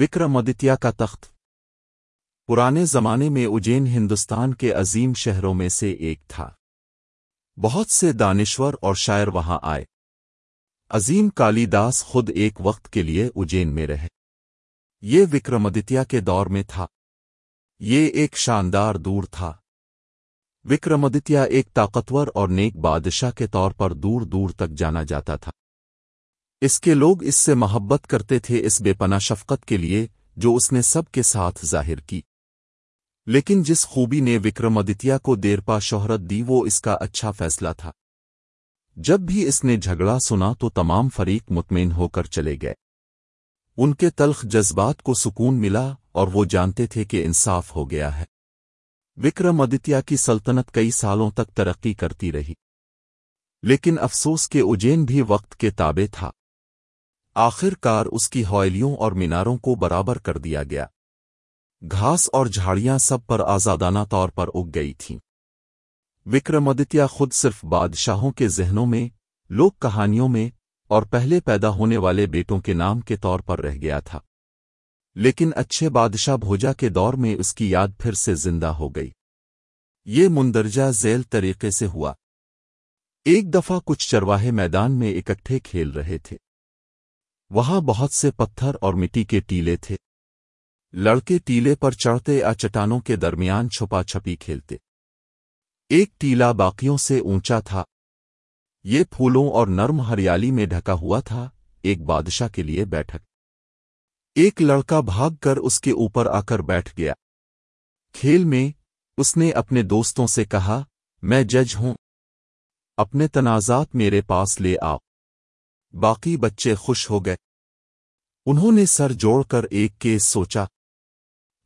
وکرمادتیہ کا تخت پرانے زمانے میں اجین ہندوستان کے عظیم شہروں میں سے ایک تھا۔ بہت سے دانشور اور شاعر وہاں آئے۔ عظیم کالی داس خود ایک وقت کے لیے اجین میں رہے۔ یہ وکرمادتیہ کے دور میں تھا۔ یہ ایک شاندار دور تھا۔ وکرمادتیہ ایک طاقتور اور نیک بادشاہ کے طور پر دور دور تک جانا جاتا تھا۔ اس کے لوگ اس سے محبت کرتے تھے اس بے پناہ شفقت کے لیے جو اس نے سب کے ساتھ ظاہر کی۔ لیکن جس خوبی نے وکرمادتیہ کو دیر پا شہرت دی، وہ اس کا اچھا فیصلہ تھا۔ جب بھی اس نے جھگڑا سنا تو تمام فریق مطمئن ہو کر چلے گئے۔ ان کے تلخ جذبات کو سکون ملا اور وہ جانتے تھے کہ انصاف ہو گیا ہے۔ وکرمادتیہ کی سلطنت کئی سالوں تک ترقی کرتی رہی۔ لیکن افسوس کے اجین بھی وقت کے تابع تھا۔ آخر کار اس کی ہوئلیوں اور میناروں کو برابر کر دیا گیا۔ گھاس اور جھاڑیاں سب پر آزادانہ طور پر اگ گئی تھیں۔ وکرمادتیہ خود صرف بادشاہوں کے ذہنوں میں، لوک کہانیوں میں اور پہلے پیدا ہونے والے بیٹوں کے نام کے طور پر رہ گیا تھا۔ لیکن اچھے بادشاہ بھوجا کے دور میں اس کی یاد پھر سے زندہ ہو گئی۔ یہ مندرجہ ذیل طریقے سے ہوا۔ ایک دفعہ کچھ چرواہے میدان میں اکٹھے کھیل رہے تھے۔ وہاں بہت سے پتھر اور مٹی کے ٹیلے تھے۔ لڑکے ٹیلے پر چڑھتے یا چٹانوں کے درمیان چھپا چھپی کھیلتے۔ ایک ٹیلا باقیوں سے اونچا تھا۔ یہ پھولوں اور نرم ہریالی میں ڈھکا ہوا تھا۔ ایک بادشاہ کے لیے بیٹھک۔ ایک لڑکا بھاگ کر اس کے اوپر آ کر بیٹھ گیا۔ کھیل میں اس نے اپنے دوستوں سے کہا، میں جج ہوں۔ اپنے تنازعات میرے پاس لے آؤ۔ باقی بچے خوش ہو گئے۔ انہوں نے سر جوڑ کر ایک کیس سوچا،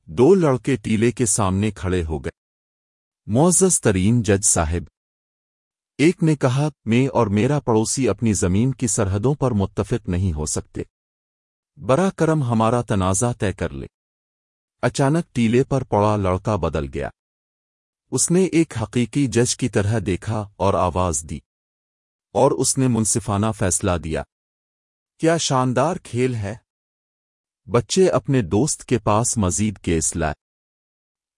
دو لڑکے ٹیلے کے سامنے کھڑے ہو گئے۔ معزز ترین جج صاحب، ایک نے کہا، میں اور میرا پڑوسی اپنی زمین کی سرحدوں پر متفق نہیں ہو سکتے۔ برا کرم ہمارا تنازع طے کر لے۔ اچانک ٹیلے پر پڑا لڑکا بدل گیا۔ اس نے ایک حقیقی جج کی طرح دیکھا اور آواز دی۔ اور اس نے منصفانہ فیصلہ دیا۔ کیا شاندار کھیل ہے؟ بچے اپنے دوست کے پاس مزید کیس لائے۔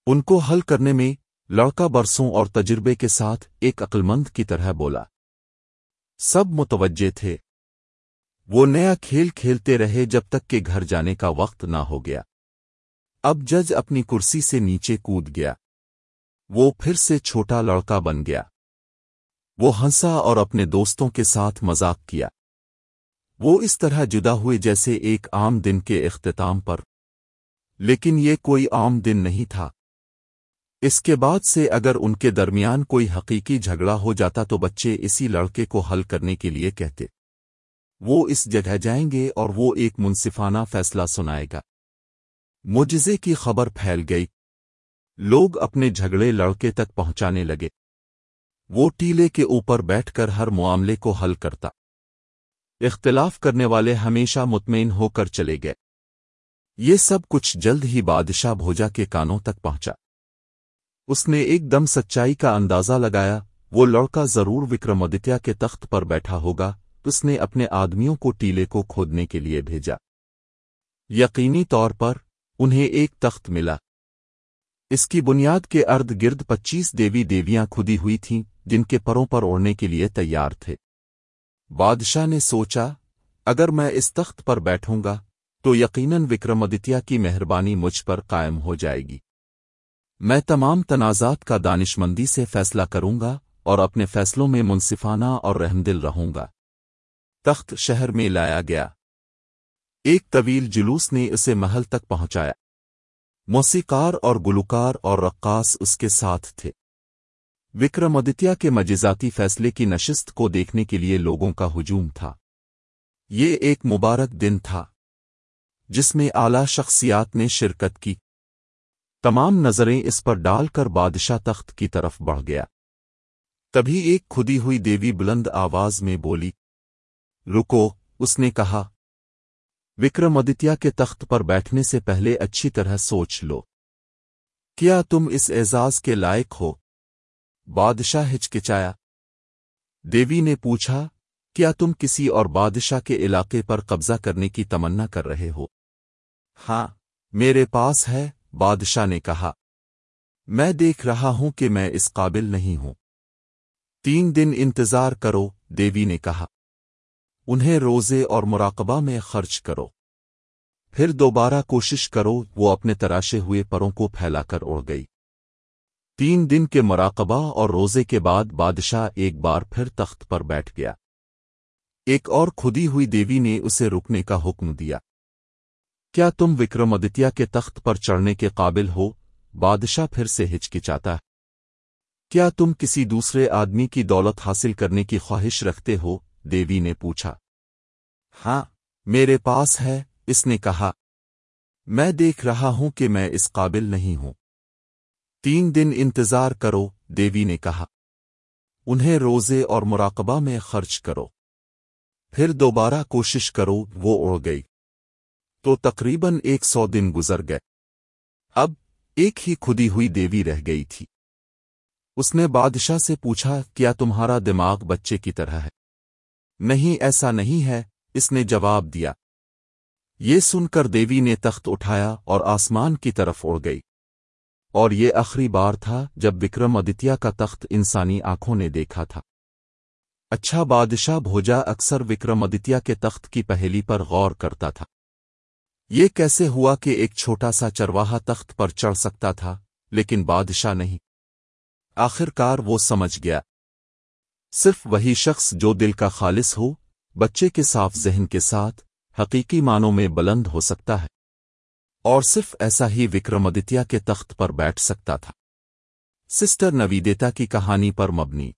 ان کو حل کرنے میں لڑکا برسوں اور تجربے کے ساتھ ایک عقلمند کی طرح بولا۔ سب متوجہ تھے۔ وہ نیا کھیل کھیلتے رہے جب تک کہ گھر جانے کا وقت نہ ہو گیا۔ اب جج اپنی کرسی سے نیچے کود گیا۔ وہ پھر سے چھوٹا لڑکا بن گیا۔ وہ ہنسا اور اپنے دوستوں کے ساتھ مذاق کیا۔ وہ اس طرح جدا ہوئے جیسے ایک عام دن کے اختتام پر۔ لیکن یہ کوئی عام دن نہیں تھا۔ اس کے بعد سے اگر ان کے درمیان کوئی حقیقی جھگڑا ہو جاتا تو بچے اسی لڑکے کو حل کرنے کے لیے کہتے۔ وہ اس جگہ جائیں گے اور وہ ایک منصفانہ فیصلہ سنائے گا۔ مجزے کی خبر پھیل گئی۔ لوگ اپنے جھگڑے لڑکے تک پہنچانے لگے۔ وہ ٹیلے کے اوپر بیٹھ کر ہر معاملے کو حل کرتا۔ اختلاف کرنے والے ہمیشہ مطمئن ہو کر چلے گئے۔ یہ سب کچھ جلد ہی بادشاہ بھوجا کے کانوں تک پہنچا۔ اس نے ایک دم سچائی کا اندازہ لگایا، وہ لڑکا ضرور وکرمادتیہ کے تخت پر بیٹھا ہوگا، اس نے اپنے آدمیوں کو ٹیلے کو کھودنے کے لیے بھیجا۔ یقینی طور پر انہیں ایک تخت ملا۔ اس کی بنیاد کے ارد گرد پچیس دیوی دیویاں کھدی ہوئی تھیں۔ جن کے پروں پر اوڑھنے کے لیے تیار تھے۔ بادشاہ نے سوچا، اگر میں اس تخت پر بیٹھوں گا، تو یقیناً وکرمادتیہ کی مہربانی مجھ پر قائم ہو جائے گی۔ میں تمام تنازعات کا دانش مندی سے فیصلہ کروں گا اور اپنے فیصلوں میں منصفانہ اور رحمدل رہوں گا۔ تخت شہر میں لایا گیا۔ ایک طویل جلوس نے اسے محل تک پہنچایا۔ موسیقار اور گلوکار اور رقاص اس کے ساتھ تھے۔ وکرمادتیہ کے مجزاتی فیصلے کی نشست کو دیکھنے کے لیے لوگوں کا ہجوم تھا۔ یہ ایک مبارک دن تھا، جس میں اعلی شخصیات نے شرکت کی۔ تمام نظریں اس پر ڈال کر بادشاہ تخت کی طرف بڑھ گیا۔ تبھی ایک کھدی ہوئی دیوی بلند آواز میں بولی، رکو اس نے کہا وکرمادتیہ کے تخت پر بیٹھنے سے پہلے اچھی طرح سوچ لو۔ کیا تم اس اعزاز کے لائق ہو بادشاہ ہچکچایا۔ دیوی نے پوچھا، کیا تم کسی اور بادشاہ کے علاقے پر قبضہ کرنے کی تمنا کر رہے ہو؟ ہاں میرے پاس ہے، بادشاہ نے کہا۔ میں دیکھ رہا ہوں کہ میں اس قابل نہیں ہوں۔ تین دن انتظار کرو، دیوی نے کہا۔ انہیں روزے اور مراقبہ میں خرچ کرو۔ پھر دوبارہ کوشش کرو، وہ اپنے تراشے ہوئے پروں کو پھیلا کر اڑ گئی۔ تین دن کے مراقبہ اور روزے کے بعد بادشاہ ایک بار پھر تخت پر بیٹھ گیا۔ ایک اور کھدی ہوئی دیوی نے اسے رکنے کا حکم دیا۔ کیا تم وکرمدتیہ کے تخت پر چڑھنے کے قابل ہو؟ بادشاہ پھر سے ہچکچاتا۔ ہے کیا تم کسی دوسرے آدمی کی دولت حاصل کرنے کی خواہش رکھتے ہو؟ دیوی نے پوچھا۔ ہاں میرے پاس ہے، اس نے کہا۔ میں دیکھ رہا ہوں کہ میں اس قابل نہیں ہوں۔ تین دن انتظار کرو، دیوی نے کہا۔ انہیں روزے اور مراقبہ میں خرچ کرو۔ پھر دوبارہ کوشش کرو، وہ اڑ گئی۔ تو تقریباً ایک سو دن گزر گئے۔ اب ایک ہی کھدی ہوئی دیوی رہ گئی تھی۔ اس نے بادشاہ سے پوچھا، کیا تمہارا دماغ بچے کی طرح ہے؟ نہیں، ایسا نہیں ہے، اس نے جواب دیا۔ یہ سن کر دیوی نے تخت اٹھایا اور آسمان کی طرف اڑ گئی۔ اور یہ آخری بار تھا جب وکرم ادتیہ کا تخت انسانی آنکھوں نے دیکھا تھا۔ اچھا بادشاہ بھوجا اکثر وکرم ادتیہ کے تخت کی پہلی پر غور کرتا تھا۔ یہ کیسے ہوا کہ ایک چھوٹا سا چرواہا تخت پر چڑھ سکتا تھا، لیکن بادشاہ نہیں۔ آخر کار وہ سمجھ گیا۔ صرف وہی شخص جو دل کا خالص ہو، بچے کے صاف ذہن کے ساتھ، حقیقی معنوں میں بلند ہو سکتا ہے۔ اور صرف ایسا ہی وکرمدتیہ کے تخت پر بیٹھ سکتا تھا۔ سسٹر نویدیتا کی کہانی پر مبنی۔